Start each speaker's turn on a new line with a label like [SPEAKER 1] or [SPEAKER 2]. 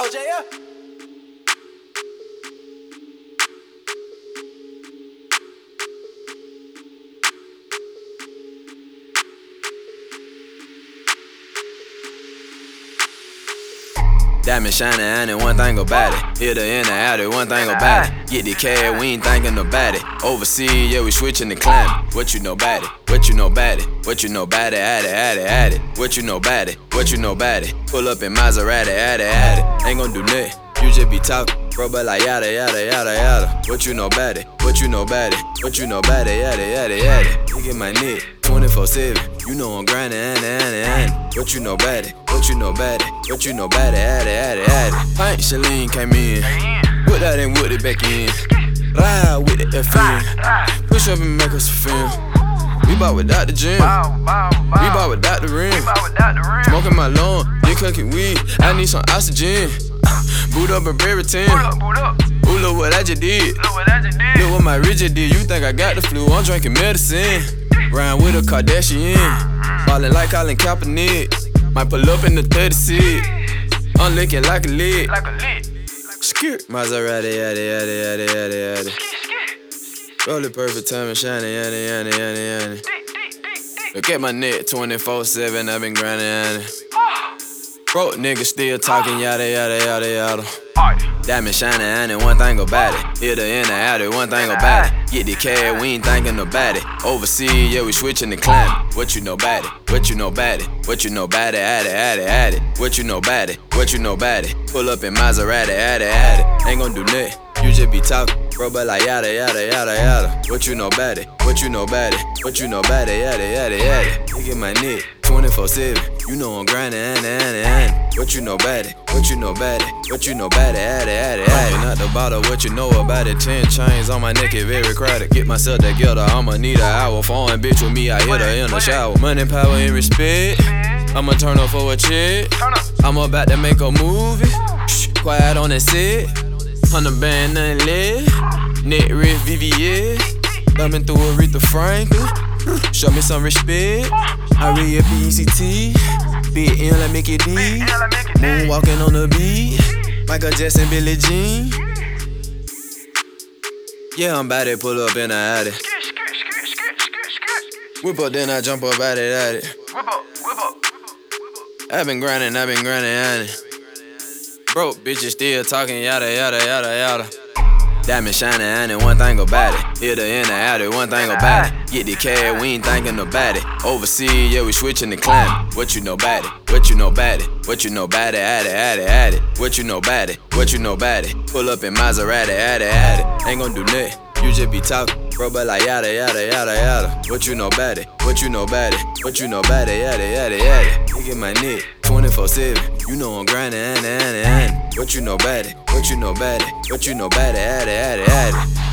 [SPEAKER 1] Oh,
[SPEAKER 2] Diamond shining, and one thing about it. Hit her in the alley, one thing about it. Get the cash, we ain't thinking about it. Overseas, yeah, we switching the climate. What you know about it? What you know about it? What you know about it? Add it, add it, add it. What you know about it? What you know about it? Pull up in Maserati, add it, add it. Ain't gon' do nothing. You just be talking, but like yada, yada, yada, yada. What you know about it? What you know about it? What you know about it? Yada, yada, yada. Look at my neck, 24 7. You know I'm grinding, and and and. What you know about it? What you know about it? What you know about it? It, add it. Pint Shalene came in. Put that and put it back in. Ride with the FM. Push up and make us a film. We bought without the gym. We bought without the rim. Smoking my lawn, then cooking weed. I need some oxygen. Boot up and Brereton. Ooh, look what I just did. Look what my rigid did. You think I got the flu? I'm drinking medicine. Ryan with a Kardashian. Ballin' like Colin Kaepernick. Might pull up in the 36. I'm licking like a lid. Skirt. Maserati, yada, yada, yada, yada, yada. Roll it perfect time and shining, yada, yada, yada, yada. Look at my neck 24 7, I've been grinding. Broke niggas still talking, yada, yada, yada, yada. Diamond shining, and one thing about it. Hit her in the alley, one thing about it. Get the cash, we ain't thinking about it. Overseas, yeah, we switching the climate. What you know about it? What you know about it? What you know about it? Add it, add it, add it. What you know about it? What you know about it? Pull up in Maserati, add it, add it. Ain't gon' do nothing. You just be talking, bro, but like yada, yada, yada, yada. What you know about it? What you know about it? What you know about it? Yada, yada, yada. Look at my neck, 24 7. You know I'm grinding, and and and. What you know about it? What you know about it? What you know about it? Add it, add it, add it. Not the bottle, what you know about it? Ten chains on my neck, it very crowded. Get myself together, I'ma need an hour. Foreign bitch with me, I hit her in the shower. Money, power, and respect. I'ma turn up for a check. I'm about to make a movie. Shh, quiet on the set. Hundred band, nothing left. Net wrist, VVS. Thumbing through Aretha Franklin. Show me some respect. I read PCT. Big M like Mickey D. Moonwalking on the beat. Michael Jackson, Billie Jean. Yeah, I'm about to pull up in the attic. Whip up, then I jump up at it, at it. I've been grinding, I've been grinding, at it. Broke bitches still talking, yada, yada, yada, yada. Diamond shining, and one thing about it. Hit her in the alley, one thing about it. Get the cash, we ain't thinking about it. Overseas, yeah, we switching the climate. What you know about it? What you know about it? What you know about it? Add it, add it, add it. What you know about it? What you know about it? Pull up in Maserati, add it, add it. Ain't gon' do nothing. You just be talking, bro, but like yada, yada, yada, yada. What you know about it? What you know about it? What you know about it? Yada, yada, yada. Look at my neck, 24 7. You know I'm grinding, and and and. What you know about it? What you know about it? What you know about it? It, add it.